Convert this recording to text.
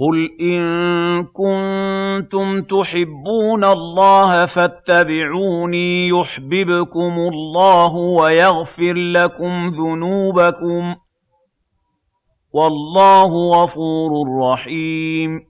قُلْ إِن كُنتُمْ تُحِبُّونَ اللَّهَ فَاتَّبِعُونِي يُحْبِبْكُمُ اللَّهُ وَيَغْفِرْ لَكُمْ ذُنُوبَكُمْ ۗ وَاللَّهُ غَفُورٌ رَّحِيمٌ